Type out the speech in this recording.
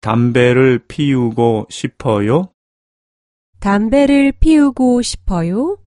담배를 피우고 싶어요? 담배를 피우고 싶어요?